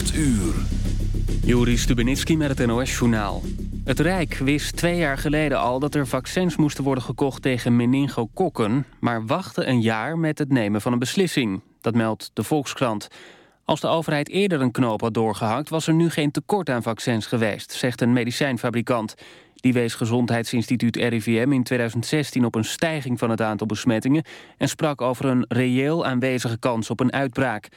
8 uur. Juri Stubenitski met het NOS-journaal. Het Rijk wist twee jaar geleden al dat er vaccins moesten worden gekocht tegen meningokokken... maar wachtte een jaar met het nemen van een beslissing. Dat meldt de Volkskrant. Als de overheid eerder een knoop had doorgehakt... was er nu geen tekort aan vaccins geweest, zegt een medicijnfabrikant. Die wees Gezondheidsinstituut RIVM in 2016 op een stijging van het aantal besmettingen... en sprak over een reëel aanwezige kans op een uitbraak...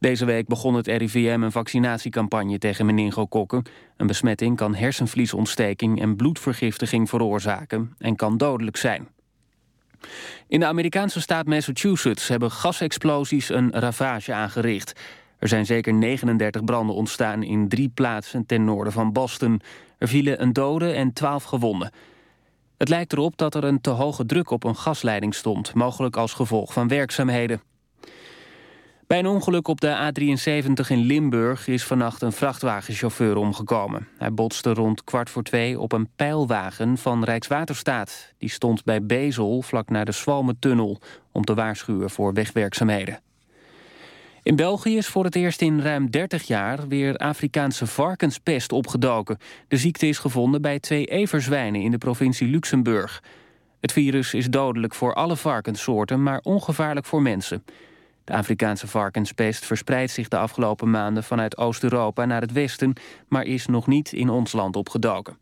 Deze week begon het RIVM een vaccinatiecampagne tegen meningokokken. Een besmetting kan hersenvliesontsteking en bloedvergiftiging veroorzaken... en kan dodelijk zijn. In de Amerikaanse staat Massachusetts hebben gasexplosies een ravage aangericht. Er zijn zeker 39 branden ontstaan in drie plaatsen ten noorden van Boston. Er vielen een dode en 12 gewonden. Het lijkt erop dat er een te hoge druk op een gasleiding stond... mogelijk als gevolg van werkzaamheden. Bij een ongeluk op de A73 in Limburg is vannacht een vrachtwagenchauffeur omgekomen. Hij botste rond kwart voor twee op een pijlwagen van Rijkswaterstaat. Die stond bij Bezel, vlak naar de Swalme-tunnel, om te waarschuwen voor wegwerkzaamheden. In België is voor het eerst in ruim 30 jaar weer Afrikaanse varkenspest opgedoken. De ziekte is gevonden bij twee everzwijnen in de provincie Luxemburg. Het virus is dodelijk voor alle varkenssoorten, maar ongevaarlijk voor mensen. De Afrikaanse varkenspest verspreidt zich de afgelopen maanden vanuit Oost-Europa naar het westen, maar is nog niet in ons land opgedoken.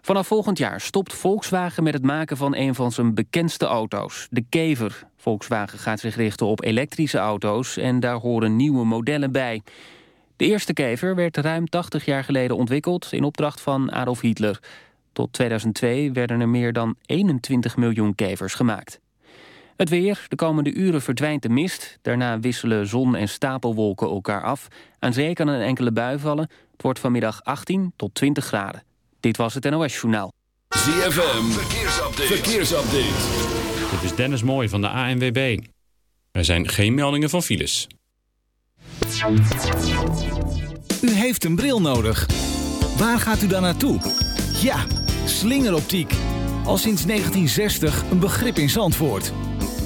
Vanaf volgend jaar stopt Volkswagen met het maken van een van zijn bekendste auto's, de Kever. Volkswagen gaat zich richten op elektrische auto's en daar horen nieuwe modellen bij. De eerste Kever werd ruim 80 jaar geleden ontwikkeld in opdracht van Adolf Hitler. Tot 2002 werden er meer dan 21 miljoen Kevers gemaakt. Het weer. De komende uren verdwijnt de mist. Daarna wisselen zon en stapelwolken elkaar af. Aan zee kan een enkele bui vallen. Het wordt vanmiddag 18 tot 20 graden. Dit was het NOS Journaal. ZFM. Verkeersupdate. Verkeersupdate. Dit is Dennis Mooij van de ANWB. Er zijn geen meldingen van files. U heeft een bril nodig. Waar gaat u dan naartoe? Ja, slingeroptiek. Al sinds 1960 een begrip in Zandvoort.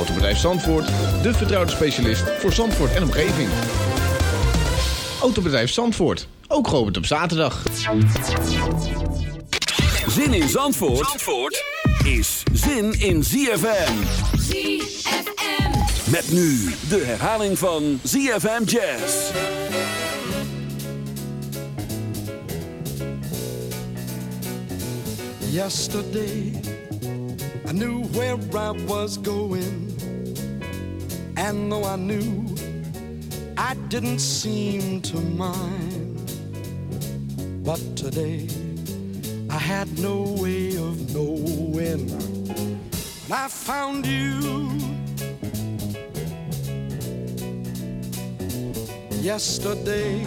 Autobedrijf Zandvoort, de vertrouwde specialist voor Zandvoort en omgeving. Autobedrijf Zandvoort, ook geopend op zaterdag. Zin in Zandvoort, Zandvoort is zin in ZFM. ZFM. Met nu de herhaling van ZFM Jazz. Yesterday, I knew where I was going. And though I knew, I didn't seem to mind. But today, I had no way of knowing. When I found you, yesterday,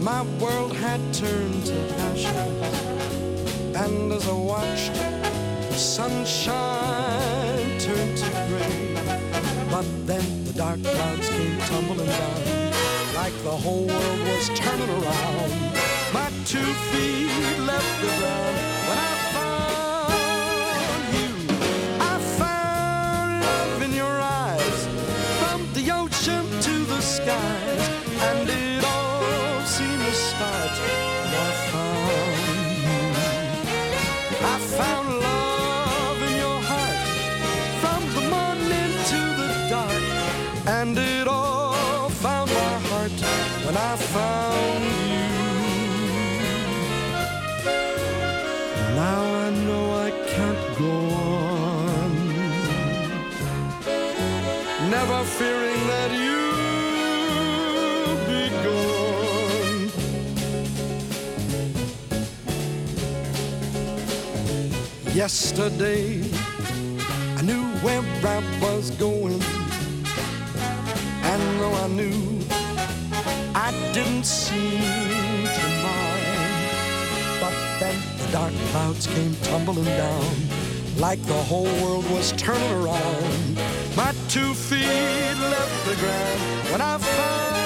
my world had turned to ashes. And as I watched the sunshine but then the dark clouds came tumbling down, like the whole world was turning around. My two feet left the ground Yesterday, I knew where I was going, and though I knew I didn't seem to mind, but then the dark clouds came tumbling down like the whole world was turning around. My two feet left the ground when I found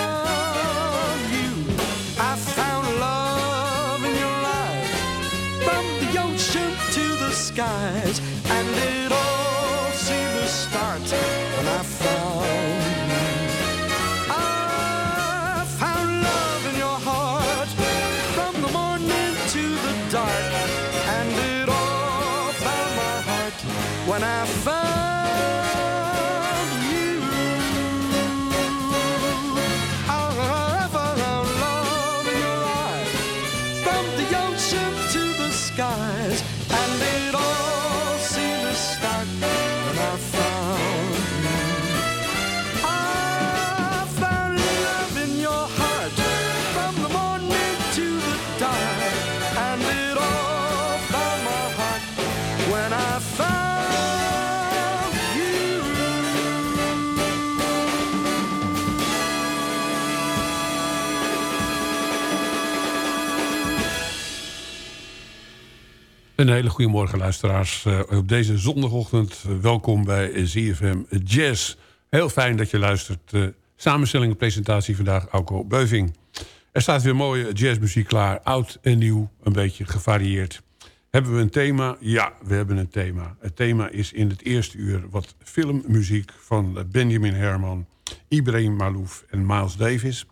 skies, and it all seemed to start when I found you. I found love in your heart, from the morning to the dark, and it all found my heart when I found Een hele goede morgen luisteraars. Eh, op deze zondagochtend eh, welkom bij ZFM Jazz. Heel fijn dat je luistert. Eh, samenstelling en presentatie vandaag Auko Beuving. Er staat weer mooie jazzmuziek klaar. Oud en nieuw, een beetje gevarieerd. Hebben we een thema? Ja, we hebben een thema. Het thema is in het eerste uur wat filmmuziek van Benjamin Herman... Ibrahim Malouf en Miles Davis.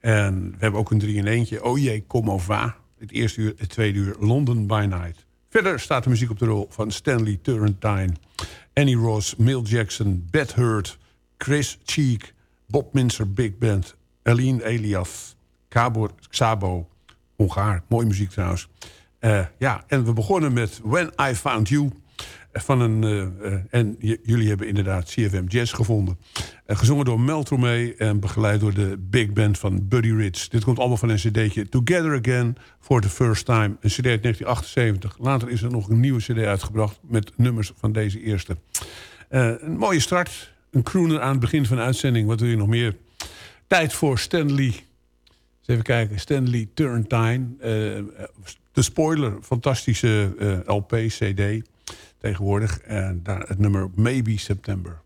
En we hebben ook een drie in eentje. Oh jee, kom over. Het eerste uur, het tweede uur, London by Night. Verder staat de muziek op de rol van Stanley Turrentine... Annie Ross, Mill Jackson, Beth Hurt... Chris Cheek, Bob Minster Big Band... Aline Elias, Cabor Xabo, Hongaar. Mooie muziek trouwens. Eh, ja, en we begonnen met When I Found You... Van een, eh, eh, en jullie hebben inderdaad CFM Jazz gevonden. Eh, gezongen door Mel Tormé en begeleid door de big band van Buddy Rich. Dit komt allemaal van een cd'tje Together Again for the First Time. Een cd uit 1978. Later is er nog een nieuwe cd uitgebracht met nummers van deze eerste. Een mooie start. Een crooner aan het begin van de uitzending. Wat wil je nog meer? Tijd voor Stanley. Even kijken. Stanley Turrentine. eh, de spoiler. Fantastische LP, CD tegenwoordig. En daar het nummer Maybe September.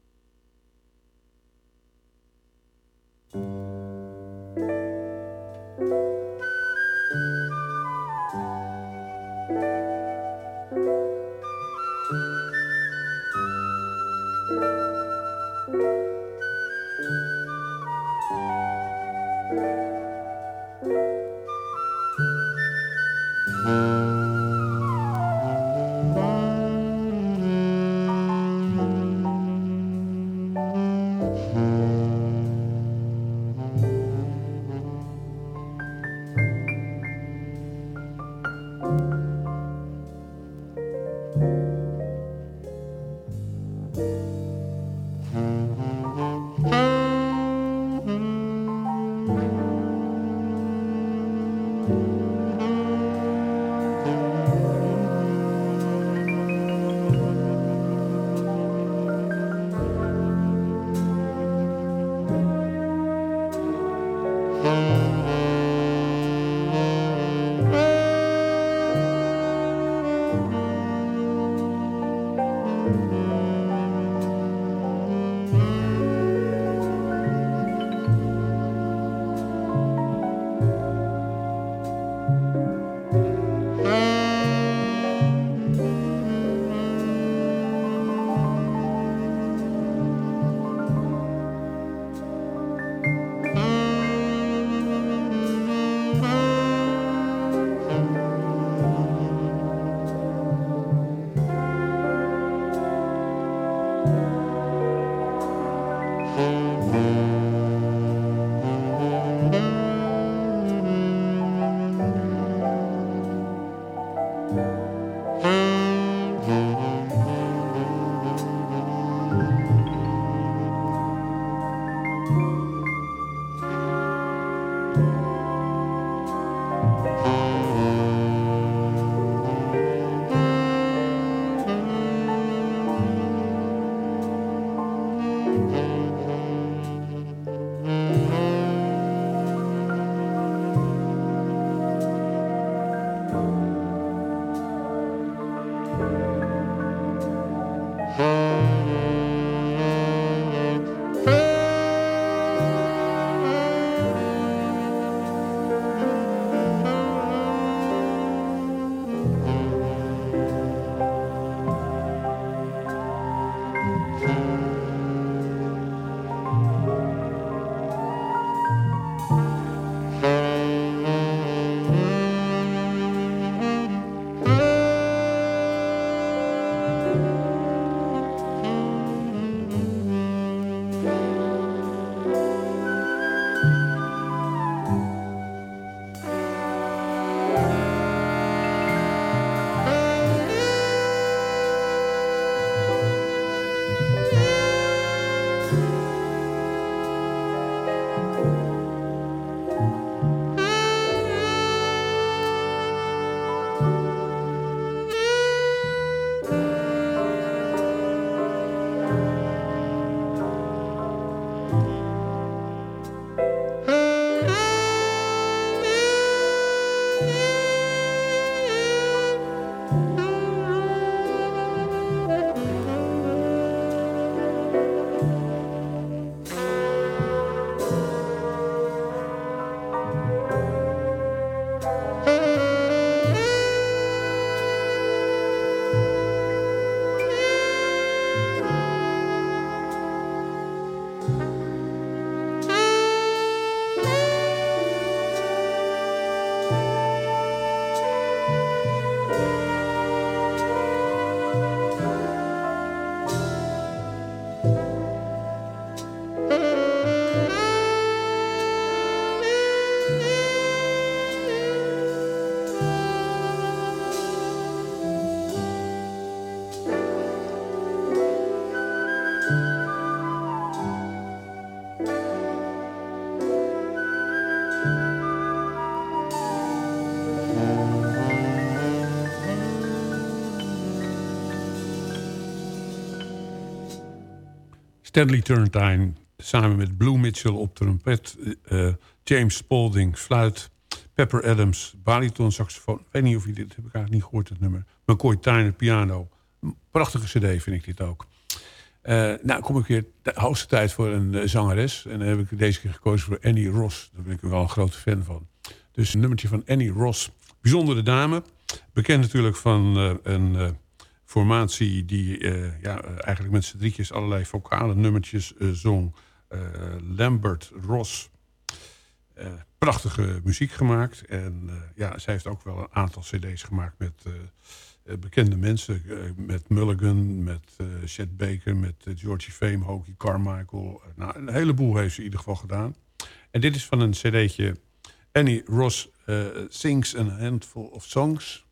Stanley Turrentine samen met Blue Mitchell op trompet... eh, James Spalding fluit, Pepper Adams bariton saxofoon. Ik weet niet of je dit heb ik eigenlijk niet gehoord, het nummer. McCoy Tyner piano. Prachtige cd vind ik dit ook. Eh, nou, kom ik weer de hoogste tijd voor een eh, zangeres. En dan heb ik deze keer gekozen voor Annie Ross. Daar ben ik wel een grote fan van. Dus een nummertje van Annie Ross. Bijzondere dame. Bekend natuurlijk van eh, een eh, formatie die eh, ja, eh, eigenlijk met z'n drietjes allerlei vocale nummertjes eh, zong. Lambert Ross. Prachtige muziek gemaakt. En ja, zij heeft ook wel een aantal cd's gemaakt met bekende mensen. met Mulligan, met Chet Baker, met Georgie Fame, Hokie Carmichael. Nou, een heleboel heeft ze in ieder geval gedaan. En dit is van een cd'tje Annie Ross Sings a Handful of Songs.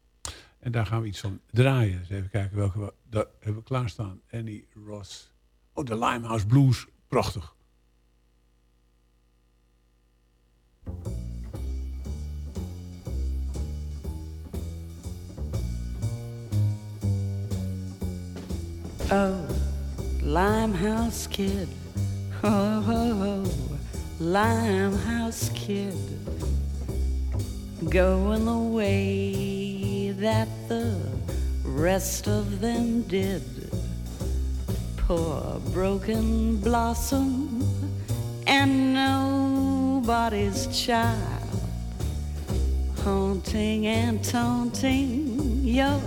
En daar gaan we iets van draaien. Dus even kijken welke we daar hebben we klaarstaan. Annie Ross. Oh, de Limehouse Blues. Prachtig. Oh, Limehouse Kid. Oh, oh, oh, Limehouse Kid. Going the way that the rest of them did. Poor broken blossom and nobody's child. Haunting and taunting, you're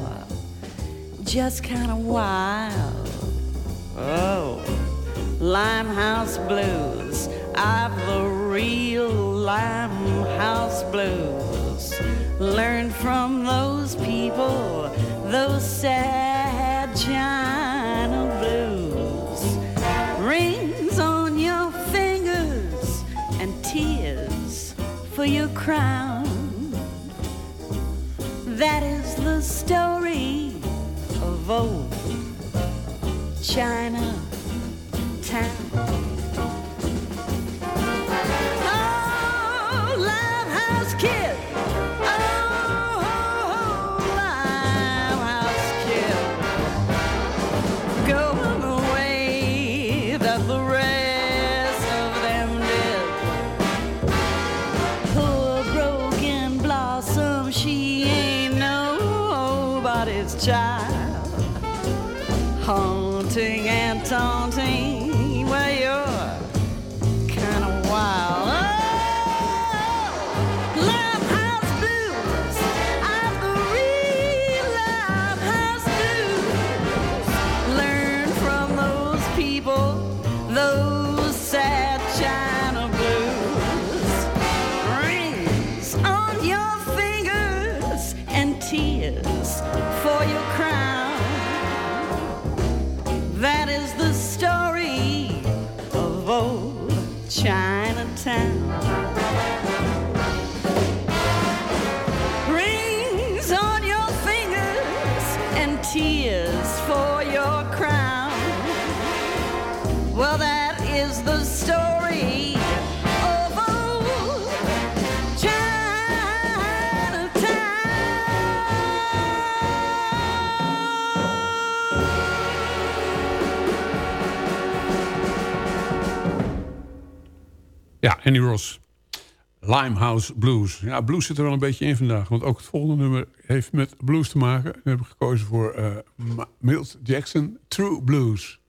just kind of wild. Oh, Limehouse Blues. I've the real Limehouse Blues. Learn from those people, those sad China blues. Rings on your fingers and tears for your crown. That is the story of old China Ja, Annie Ross. Limehouse Blues. Ja, blues zit er wel een beetje in vandaag. Want ook het volgende nummer heeft met blues te maken. We hebben gekozen voor Ma- Milt Jackson, True Blues.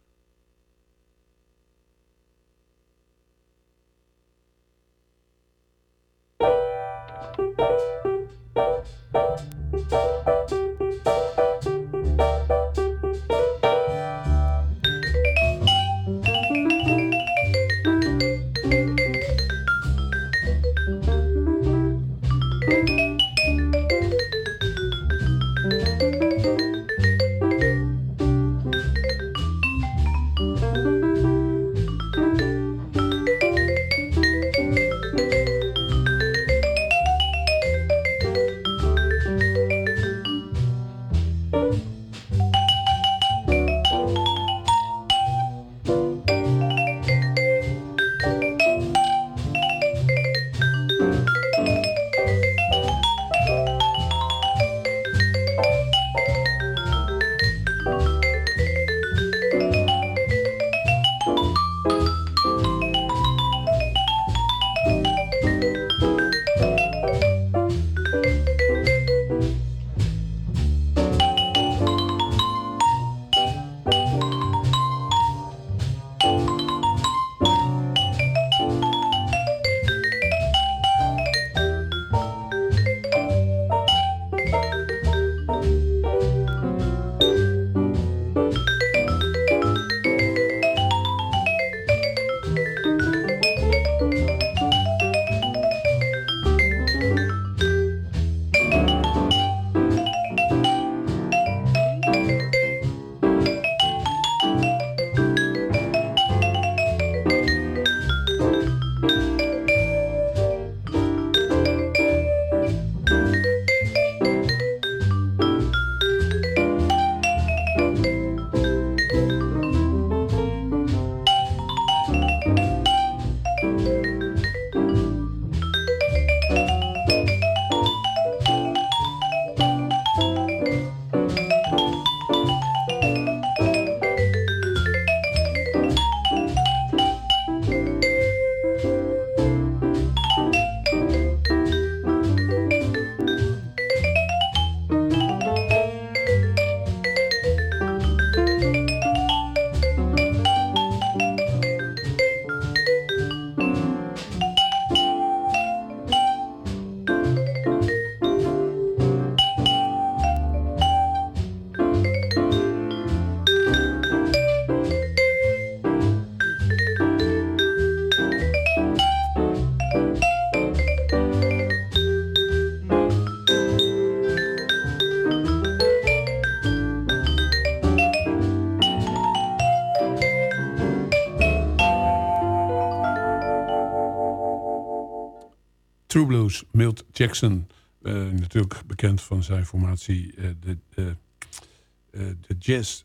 True Blues, Milt Jackson. eh, natuurlijk bekend van zijn formatie eh, de, eh, de Jazz...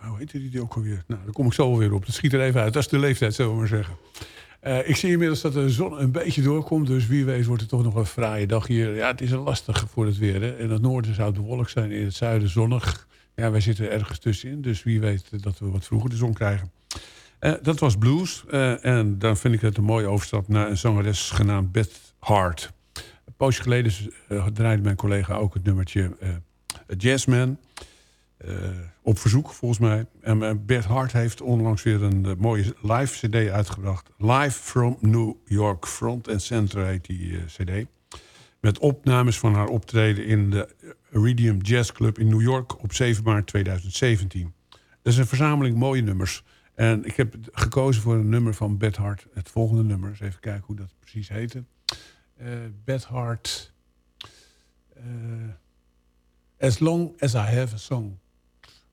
Hoe heette die ook alweer? Nou, daar kom ik zo alweer op. Dat schiet er even uit. Dat is de leeftijd, zullen we maar zeggen. Ik zie inmiddels dat de zon een beetje doorkomt. Dus wie weet wordt het toch nog een fraaie dag hier. Ja, het is lastig voor het weer. Hè. In het noorden zou het bewolkt zijn. In het zuiden zonnig. Ja, wij zitten ergens tussenin. Dus wie weet dat we wat vroeger de zon krijgen. Dat was blues. En dan vind ik het een mooie overstap naar een zangeres genaamd Beth Hart. Een poosje geleden eh, draaide mijn collega ook het nummertje eh, Jazzman. Eh, op verzoek volgens mij. En Bert Hart heeft onlangs weer een mooie live cd uitgebracht. Live from New York. Front and Center heet die cd. Met opnames van haar optreden in de Iridium Jazz Club in New York op 7 maart 2017. Dat is een verzameling mooie nummers. En ik heb gekozen voor een nummer van Beth Hart. Het volgende nummer. Eens even kijken hoe dat precies heette. Eh Beth Hart. eh, as long as I have a song.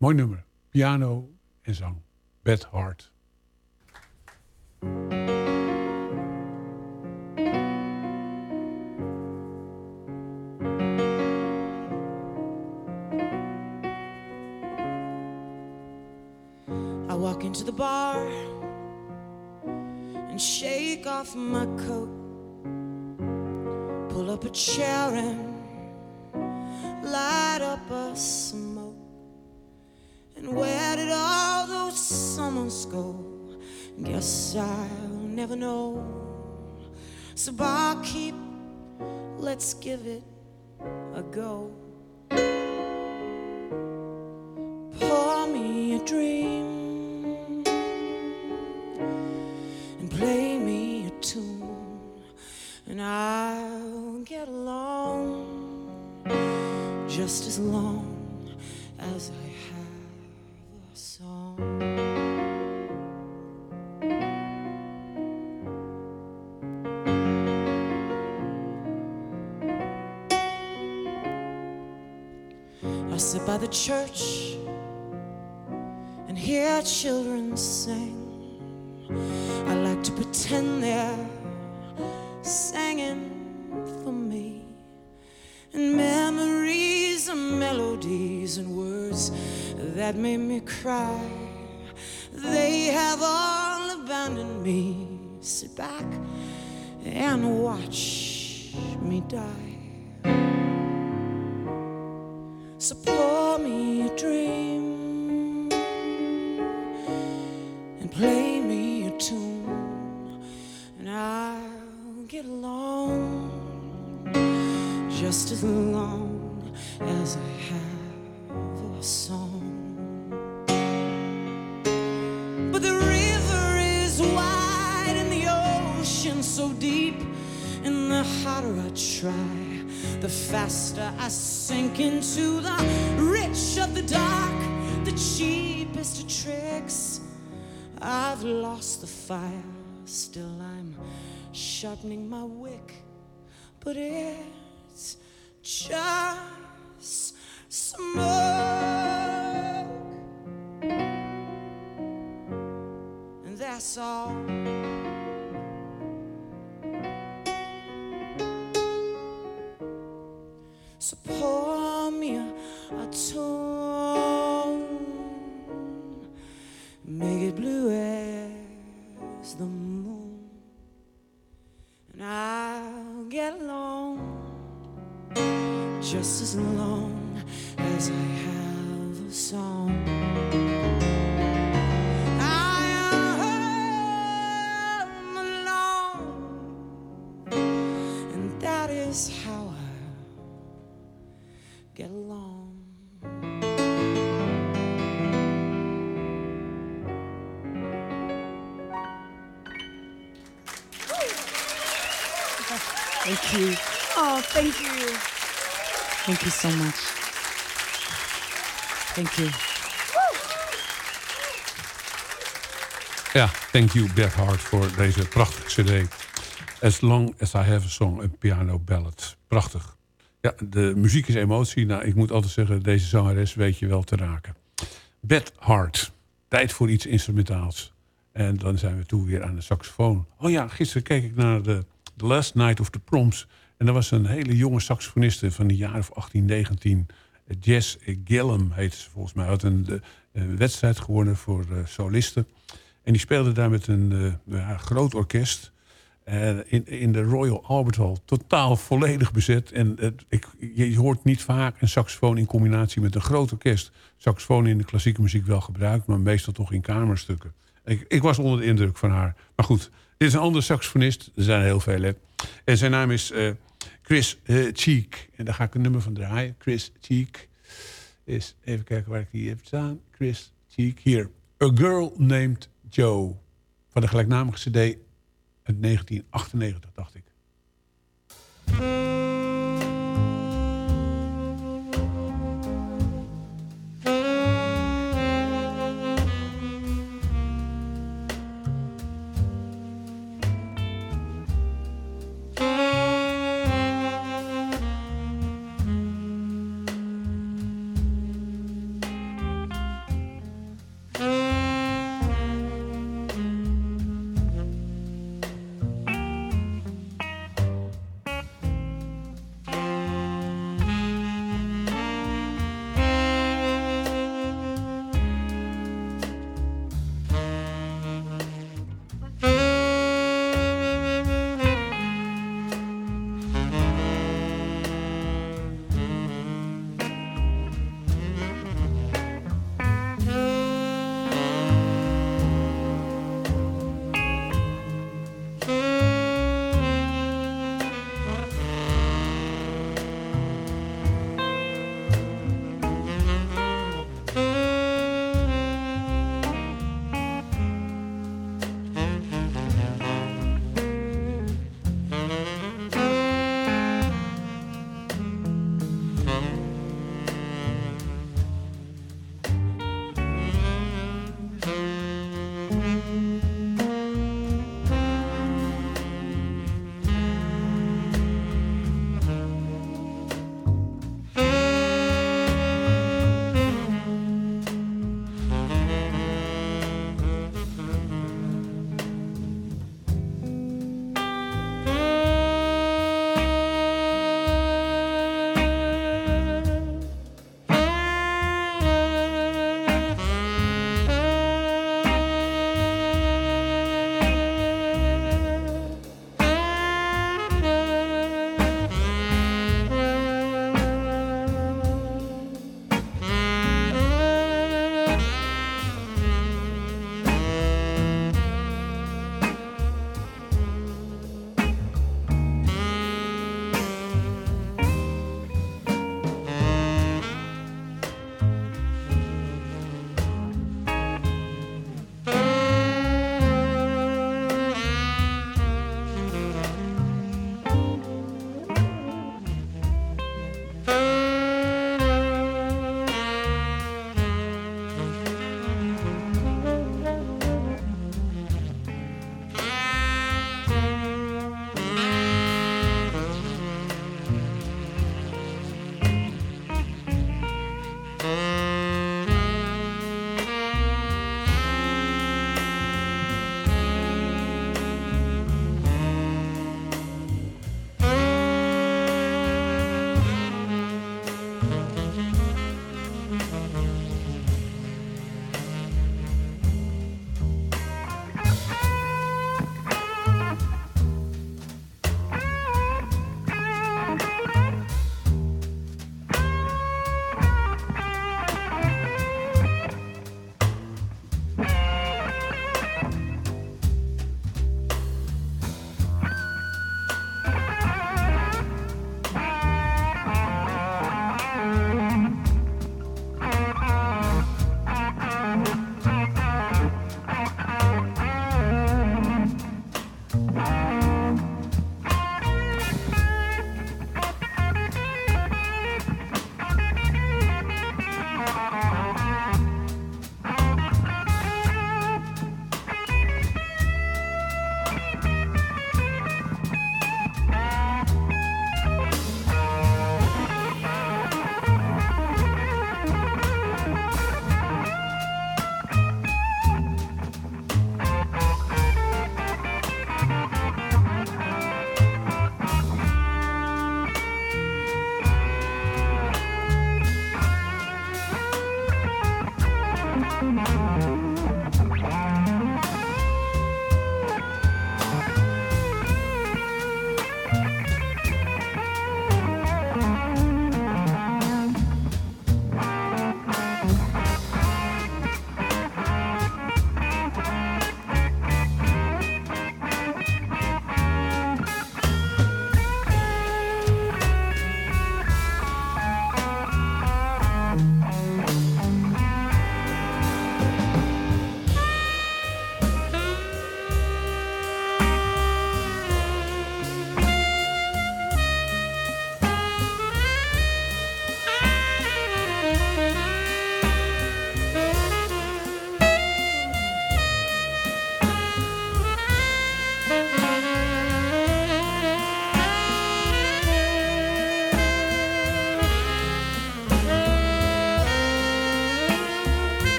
Mooi nummer. Piano en zang. Beth Hart. I walk into the bar and shake off my coat, up a chair and light up a smoke. And where did all those summers go? Guess I'll never know. So barkeep, let's give it a go. Pour me a dream and play me a tune, and I'll just as long as I have a song. I sit by the church and hear children sing. I like to pretend they're singing and words that made me cry. They have all abandoned me. Sit back and watch me die. Sharpening my wick, but it's just smoke. And that's all. So pour me a, tune, make it blue I'll get along just as long as I have a song. I am alone, and that is you. Oh, thank you. Thank you so much. Thank you. Ja, thank you Beth Hart voor deze prachtige cd. As Long As I Have A Song, een piano ballad. Prachtig. Ja, de muziek is emotie. Nou, ik moet altijd zeggen, deze zangeres weet je wel te raken. Beth Hart. Tijd voor iets instrumentaals. En dan zijn we toe weer aan de saxofoon. Oh ja, gisteren keek ik naar de The Last Night of the Proms. En dat was een hele jonge saxofoniste van de jaren of 18, 19. Eh, Jess Gillum heette ze volgens mij. Had een, wedstrijd gewonnen voor uh, solisten. En die speelde daar met een uh, groot orkest. In, in de Royal Albert Hall. Totaal volledig bezet. En ik, je hoort niet vaak een saxofoon in combinatie met een groot orkest. Saxofoon in de klassieke muziek wel gebruikt, maar meestal toch in kamerstukken. Ik, ik was onder de indruk van haar. Maar goed, dit is een andere saxofonist. Er zijn er heel veel, hè. En zijn naam is uh, Chris uh, Cheek. En daar ga ik een nummer van draaien. Chris Cheek is... Even kijken waar ik die heb staan. Chris Cheek. Hier. A Girl Named Joe. Van de gelijknamige cd uit 1998, dacht ik.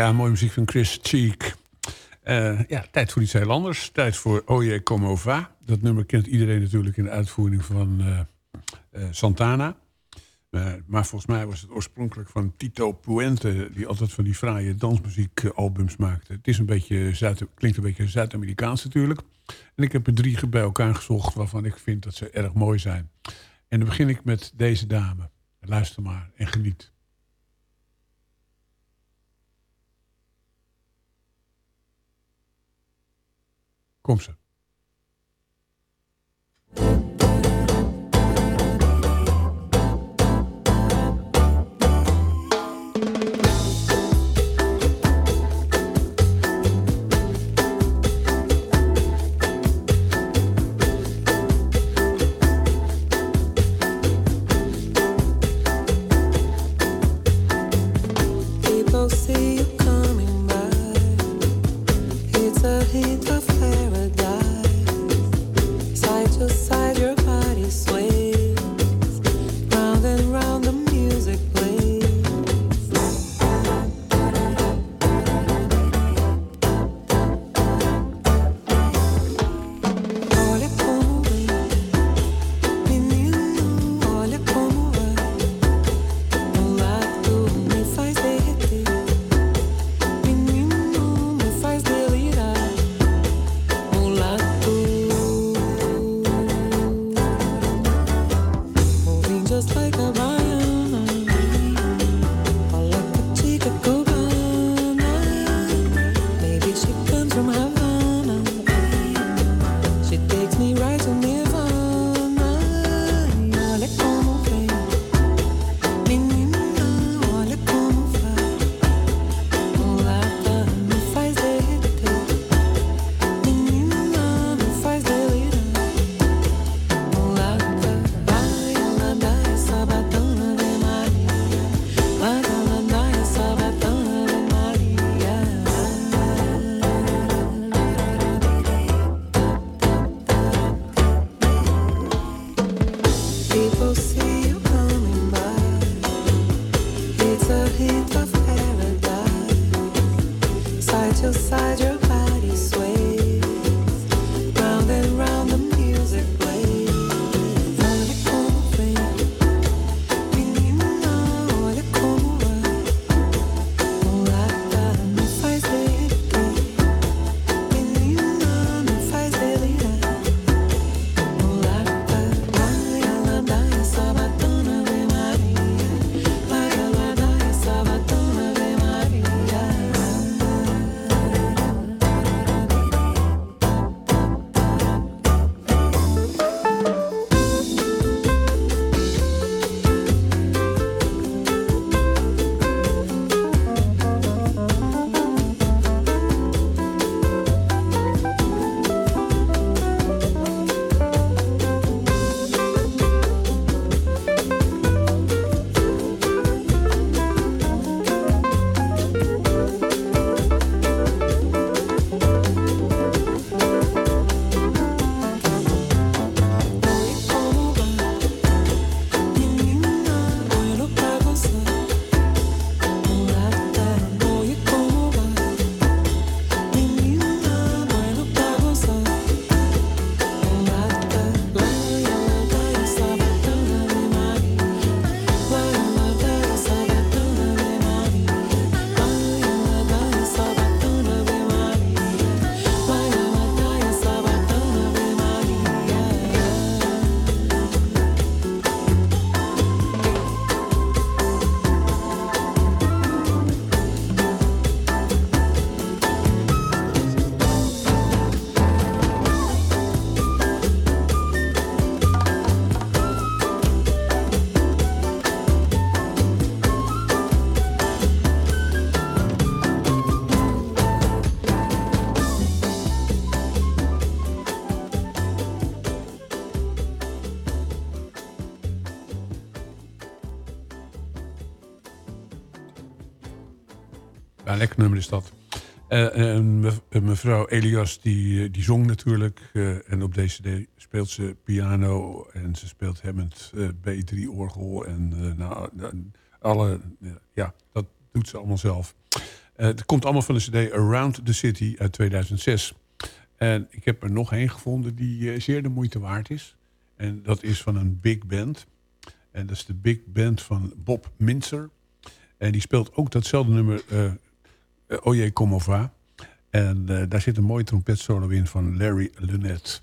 ja, mooie muziek van Chris Cheek. Eh, ja, tijd voor iets heel anders. Tijd voor oh Oye Como Va. Dat nummer kent iedereen natuurlijk in de uitvoering van eh, eh, Santana. maar volgens mij was het oorspronkelijk van Tito Puente... die altijd van die fraaie dansmuziekalbums maakte. Het is een beetje klinkt een beetje Zuid-Amerikaans natuurlijk. En ik heb er drie bij elkaar gezocht waarvan ik vind dat ze erg mooi zijn. En dan begin ik met deze dame. Luister maar en geniet. Kom ze. is dat. Eh, eh, en mevrouw Elias die, eh, die zong natuurlijk. en op deze cd speelt ze piano. En ze speelt Hammond B3-orgel. En nou, alle, ja, dat doet ze allemaal zelf. het komt allemaal van de cd Around the City uit 2006. En ik heb er nog één gevonden die zeer de moeite waard is. En dat is van een big band. En dat is de big band van Bob Minzer. En die speelt ook datzelfde nummer Oye Como Va. En eh, daar zit een mooie trompetsolo in van Larry Lunette.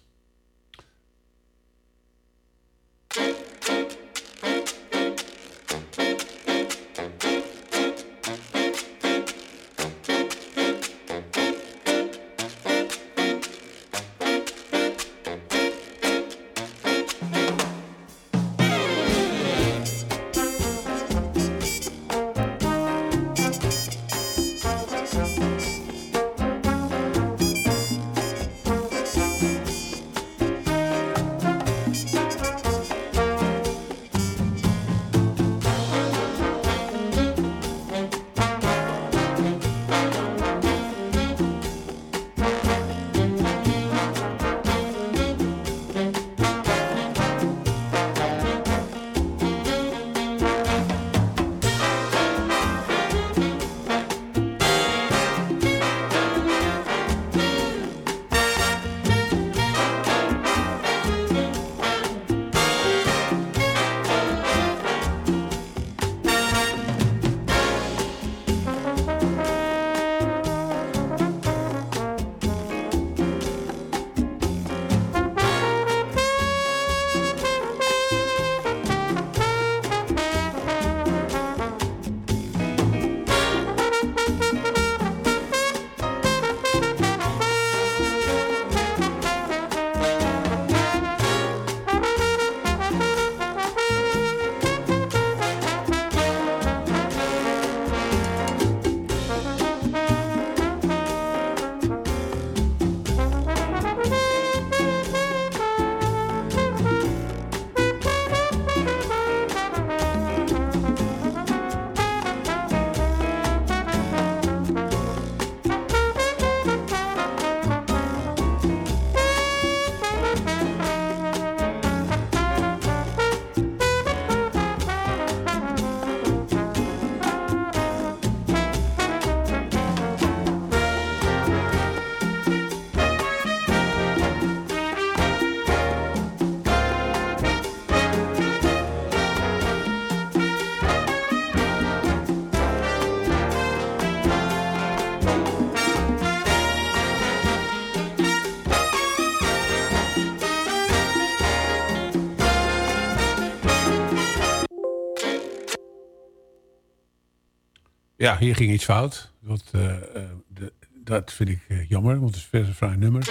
Ja, hier ging iets fout. Dat, eh, eh, de- dat vind ik eh, jammer, want het is best een fraai nummer.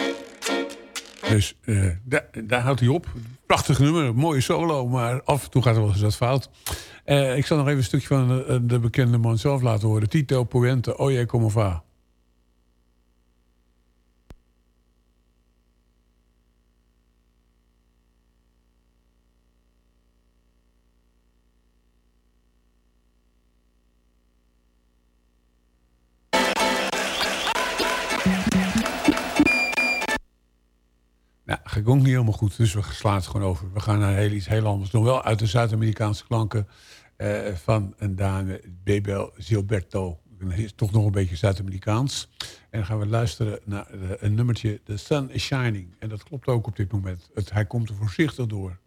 Dus eh, da- daar houdt hij op. Prachtig nummer, mooie solo, maar af en toe gaat er wel eens wat fout. Ik zal nog even een stukje van de bekende man zelf laten horen. Tito Puente, Oye Como Va. Ging ook niet helemaal goed, dus we slaan het gewoon over. We gaan naar heel iets heel anders. Nog wel uit de Zuid-Amerikaanse klanken eh, van een dame, Bebel Gilberto. Is toch nog een beetje Zuid-Amerikaans. En dan gaan we luisteren naar eh, een nummertje, The Sun is Shining. En dat klopt ook op dit moment. Het, hij komt er voorzichtig door.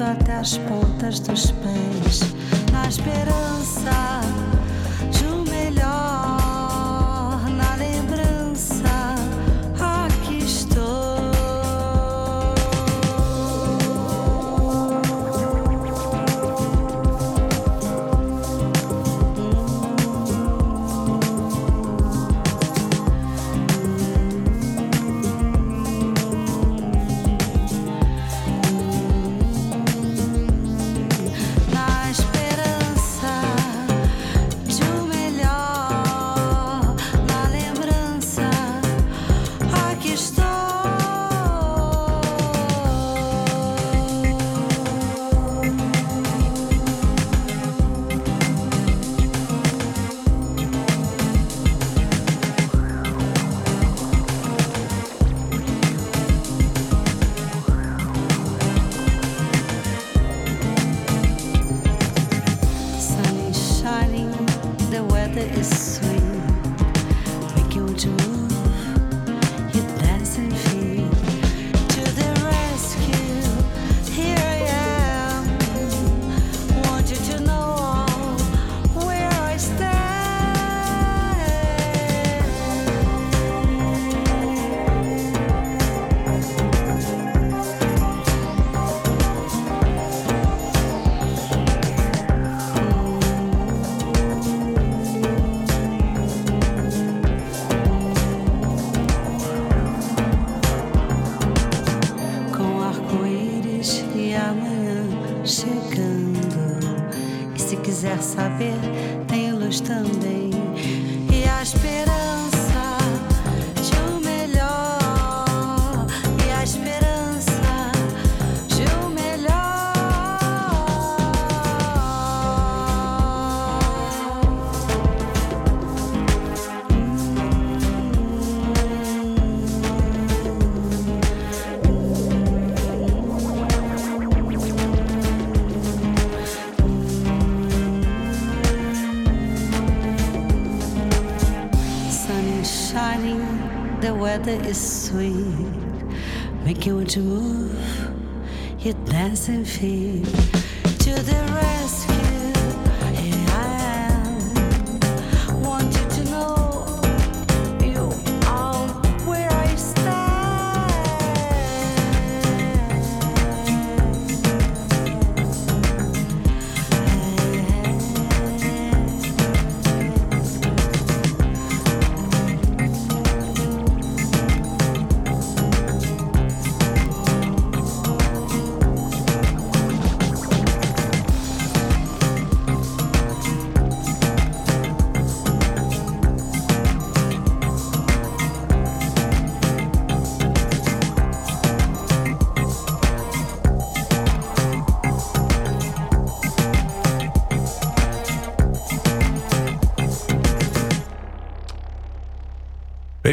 Até as pontas dos pés, na esperança Make you want to move, you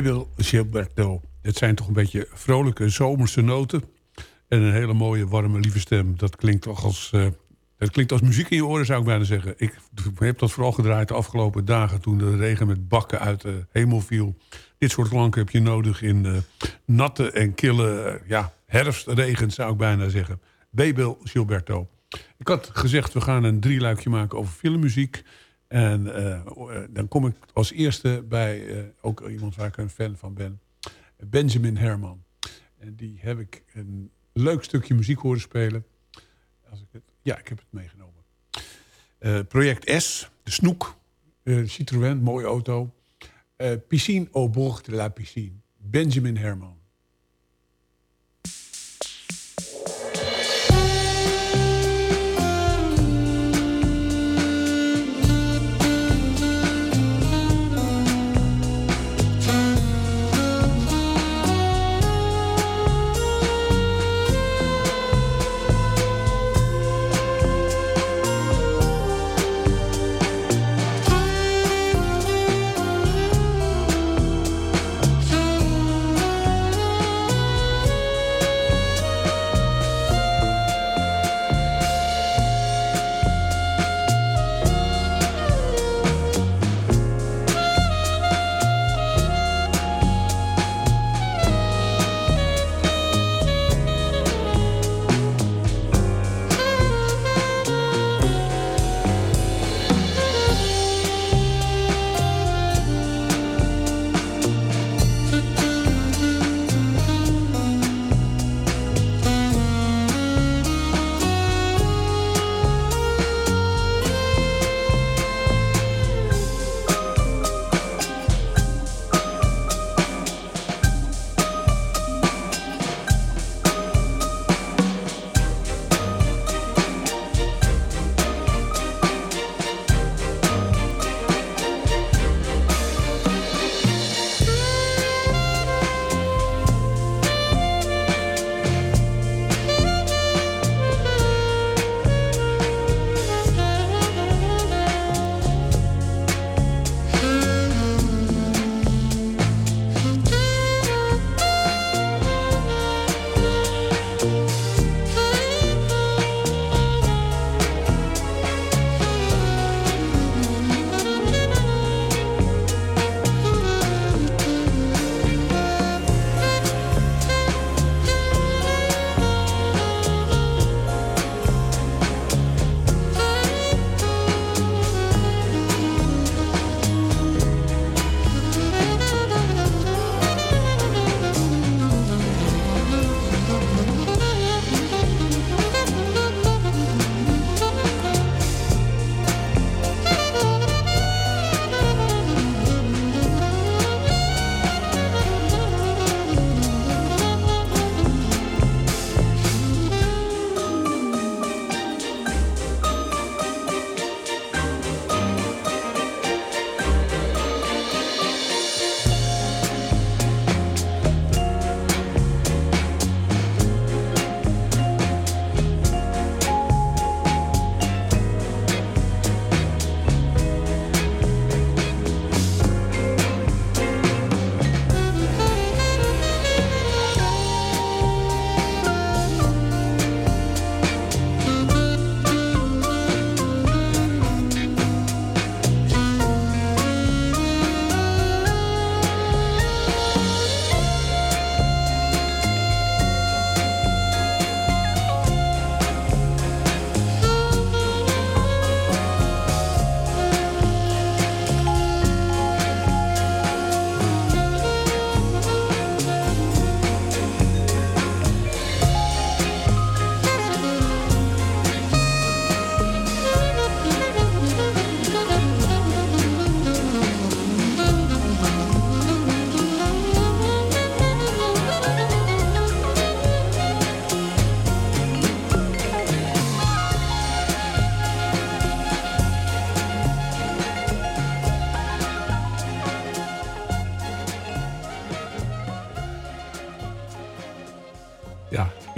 Babel Gilberto. Het zijn toch een beetje vrolijke zomerse noten. En een hele mooie, warme, lieve stem. Dat klinkt toch als, eh, dat klinkt als muziek in je oren, zou ik bijna zeggen. Ik heb dat vooral gedraaid de afgelopen dagen... toen de regen met bakken uit de hemel viel. Dit soort klanken heb je nodig in eh, natte en kille eh, ja, herfstregen, zou ik bijna zeggen. Babel Gilberto. Ik had gezegd, we gaan een drieluikje maken over filmmuziek. En eh, dan kom ik als eerste bij eh, ook iemand waar ik een fan van ben. Benjamin Herman. En die heb ik een leuk stukje muziek horen spelen. Als ik het, ja, ik heb het meegenomen. Eh, project S, de Snoek. eh, Citroën, mooie auto. Eh, piscine au bord de la piscine. Benjamin Herman.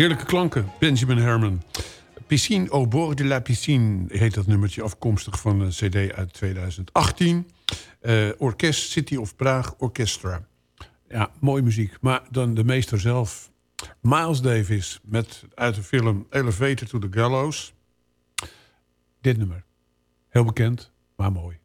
Heerlijke klanken, Benjamin Herman. Piscine au bord de la piscine heet dat nummertje, afkomstig van een cd uit 2018. Eh, Orkest City of Prague Orchestra. Ja, mooie muziek. Maar dan de meester zelf, Miles Davis, met uit de film Elevator to the Gallows. Dit nummer. Heel bekend, maar mooi.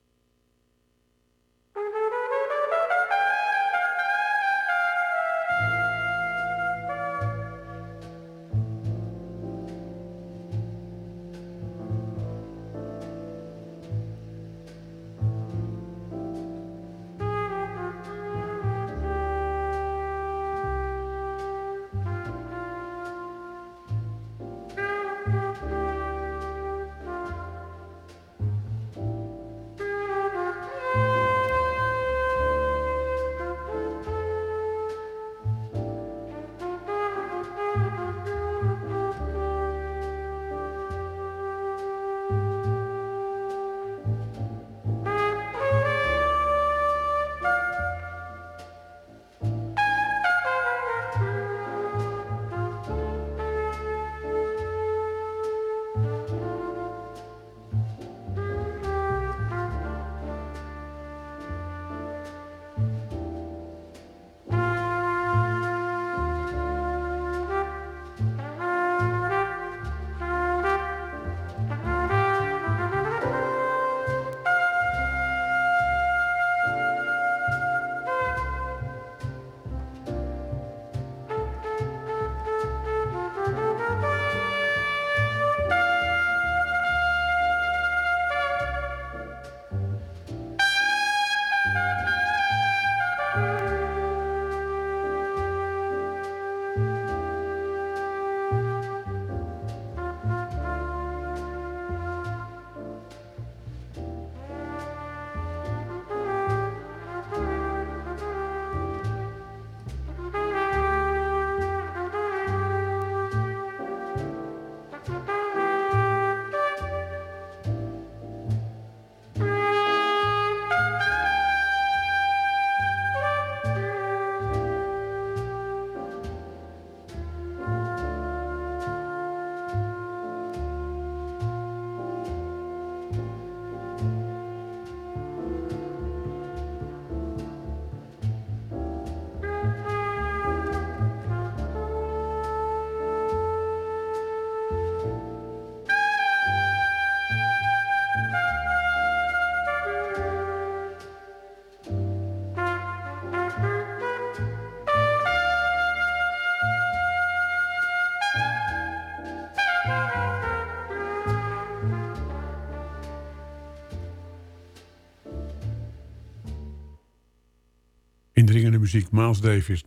Muziek, Miles Davis.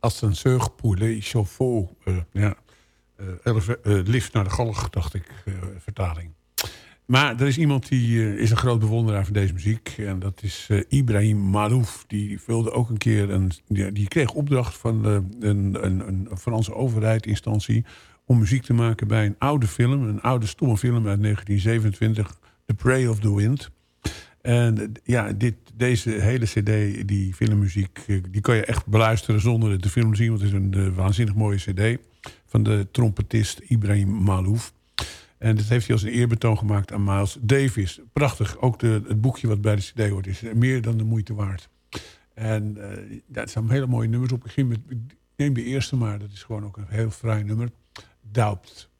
Ascenseur pour les chauffeurs. Eh, ja, eh, eh, lift naar de galg, dacht ik, vertaling. Maar er is iemand die is een groot bewonderaar van deze muziek. En dat is Ibrahim Malouf. Die vulde ook een keer een. Die, die kreeg opdracht van een, een, een Franse overheid, instantie. om muziek te maken bij een oude film. Een oude stomme film uit 1927. The Prey of the Wind. En eh, ja, dit, deze hele cd, die filmmuziek, eh, die kan je echt beluisteren zonder de film te zien. Want het is een eh, waanzinnig mooie cd van de trompetist Ibrahim Malouf. En dat heeft hij als een eerbetoon gemaakt aan Miles Davis. Prachtig. Ook de, het boekje wat bij de cd hoort is meer dan de moeite waard. En daar staan hele mooie nummers op. Ik, met, ik neem de eerste maar, dat is gewoon ook een heel fraai nummer. Doubt.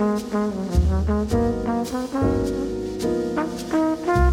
Thank you.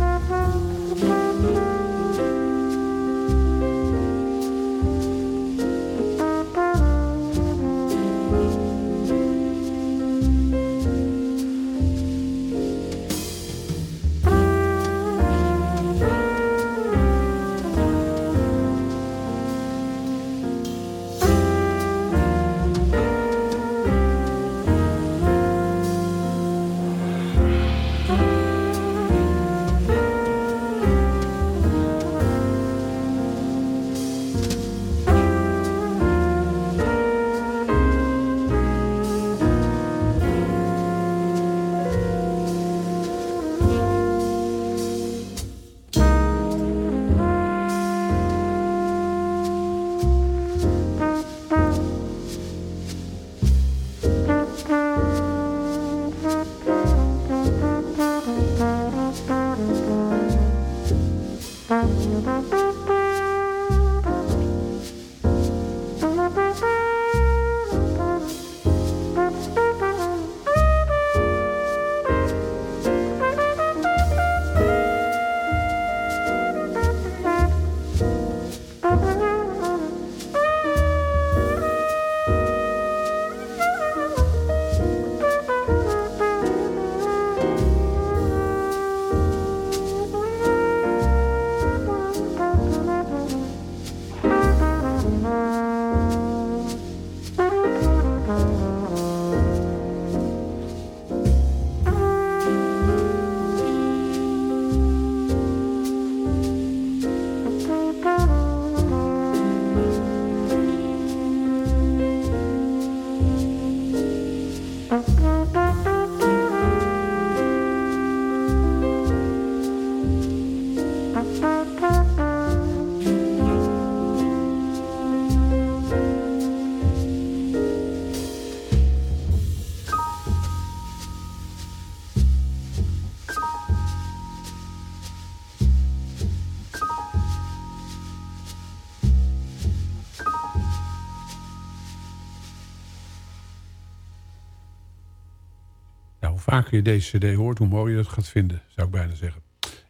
Je deze cd hoort, hoe mooier je het gaat vinden, zou ik bijna zeggen.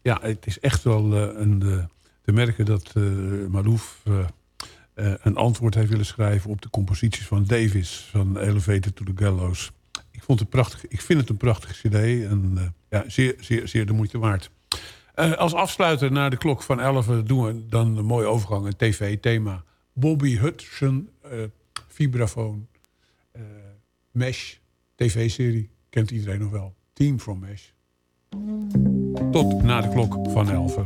Ja, het is echt wel eh, een, eh, te merken dat eh Malouf een antwoord heeft willen schrijven... op de composities van Davis, van Elevator to the Gallows. Ik, vond het prachtig, ik vind het een prachtige cd en ja, zeer, zeer, zeer de moeite waard. Als afsluiter naar de klok van 11 doen we dan een mooie overgang, een tv-thema. Bobby Hudson, eh vibrafoon, Mesh, tv-serie, kent iedereen nog wel. Team from Mesh. Tot na de klok van 11.